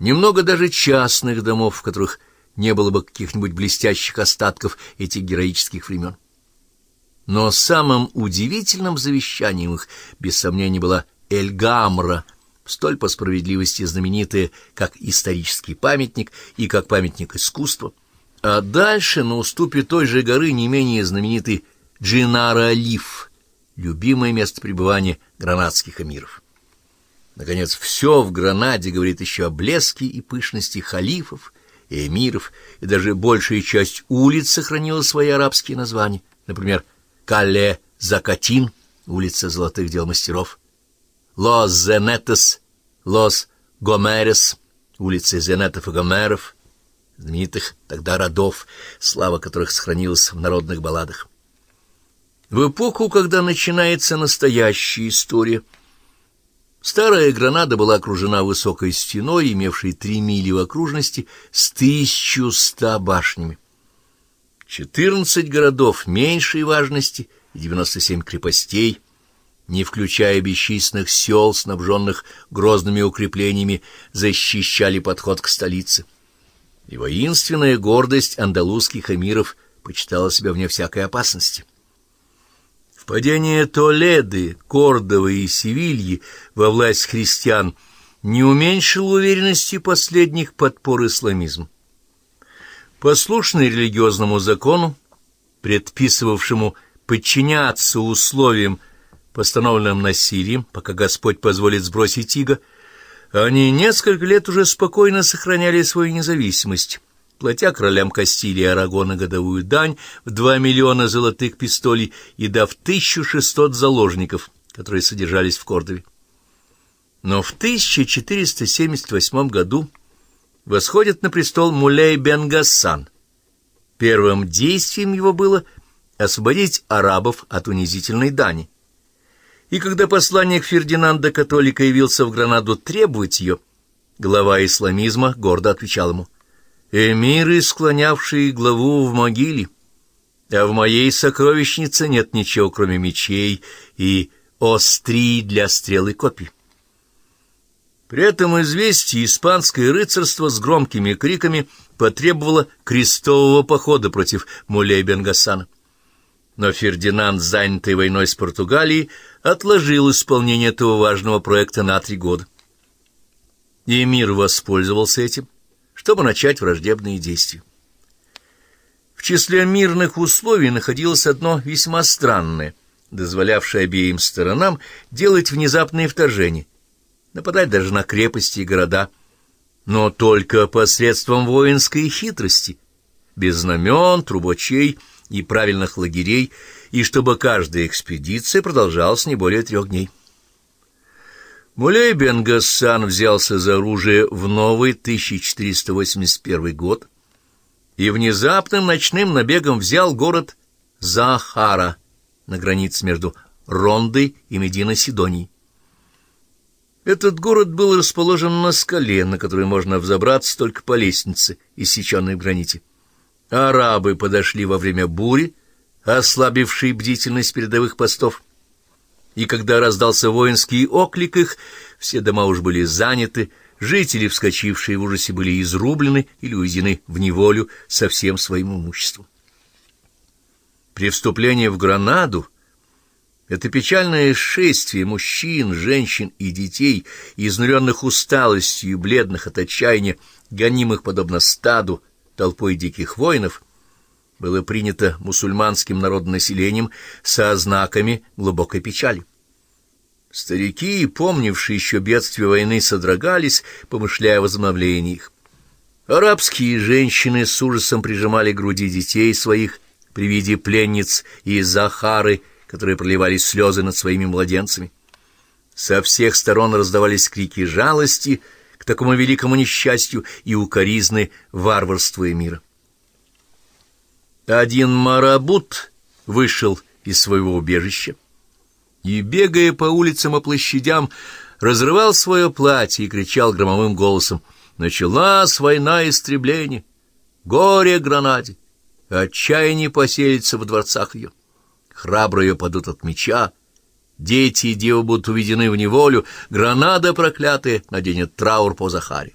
Немного даже частных домов, в которых не было бы каких-нибудь блестящих остатков этих героических времен. Но самым удивительным завещанием их, без сомнения, была Эльгамра, столь по справедливости знаменитая как исторический памятник и как памятник искусства, а дальше на уступе той же горы не менее знаменитый Джинара-Лиф, любимое место пребывания гранадских эмиров. Наконец, все в Гранаде говорит еще о блеске и пышности халифов и эмиров, и даже большая часть улиц сохранила свои арабские названия, например, Кале-Закатин, улица золотых дел мастеров, Лос-Зенетес, Лос-Гомерес, улицы Зенетов и Гомеров, знаменитых тогда родов, слава которых сохранилась в народных балладах. В эпоху, когда начинается настоящая история, старая Гранада была окружена высокой стеной, имевшей три мили в окружности, с тысячу ста башнями. Четырнадцать городов меньшей важности и девяносто семь крепостей, не включая бесчисленных сел, снабженных грозными укреплениями, защищали подход к столице. И воинственная гордость андалузских эмиров почитала себя вне всякой опасности. Впадение Толеды, Кордовы и Севильи во власть христиан не уменьшило уверенности последних подпор исламизм. Послушный религиозному закону, предписывавшему подчиняться условиям, постановленным насилием, пока Господь позволит сбросить иго, они несколько лет уже спокойно сохраняли свою независимость, платя королям Кастилии и Арагона годовую дань в два миллиона золотых пистолей и дав 1600 заложников, которые содержались в Кордове. Но в 1478 году восходит на престол Мулей бен Гассан. Первым действием его было освободить арабов от унизительной дани. И когда посланник Фердинанда Католика явился в Гранаду требовать ее, глава исламизма гордо отвечал ему, «Эмиры, склонявшие главу в могиле, а в моей сокровищнице нет ничего, кроме мечей и острий для стрел и копий». При этом известие испанское рыцарство с громкими криками потребовало крестового похода против Мулей Бенгасана. Но Фердинанд, занятый войной с Португалией, отложил исполнение этого важного проекта на три года. И мир воспользовался этим, чтобы начать враждебные действия. В числе мирных условий находилось одно весьма странное, дозволявшее обеим сторонам делать внезапные вторжения, нападать даже на крепости и города, но только посредством воинской хитрости, без знамен, трубочей и правильных лагерей, и чтобы каждая экспедиция продолжалась не более трех дней. Мулей бен взялся за оружие в новый 1481 год и внезапным ночным набегом взял город Захара на границе между Рондой и Медино-Сидонией. Этот город был расположен на скале, на которой можно взобраться только по лестнице, иссеченной в граните. Арабы подошли во время бури, ослабившей бдительность передовых постов. И когда раздался воинский оклик их, все дома уж были заняты, жители, вскочившие в ужасе, были изрублены или увезены в неволю со всем своим имуществом. При вступлении в Гранаду это печальное шествие мужчин, женщин и детей, изнуренных усталостью и бледных от отчаяния, гонимых подобно стаду, толпой диких воинов, было принято мусульманским народонаселением со знаками глубокой печали. Старики, помнившие еще бедствие войны, содрогались, помышляя о возобновлении их. Арабские женщины с ужасом прижимали к груди детей своих при виде пленниц и Захары, которые проливали слезы над своими младенцами. Со всех сторон раздавались крики жалости — к такому великому несчастью и укоризны варварства и мира. Один марабут вышел из своего убежища и, бегая по улицам и площадям, разрывал свое платье и кричал громовым голосом «Началась война истребления! Горе гранаде! Отчаяние поселится в дворцах ее! Храбрые падут от меча, Дети и девы будут уведены в неволю, гранада проклятая наденет траур по Захаре.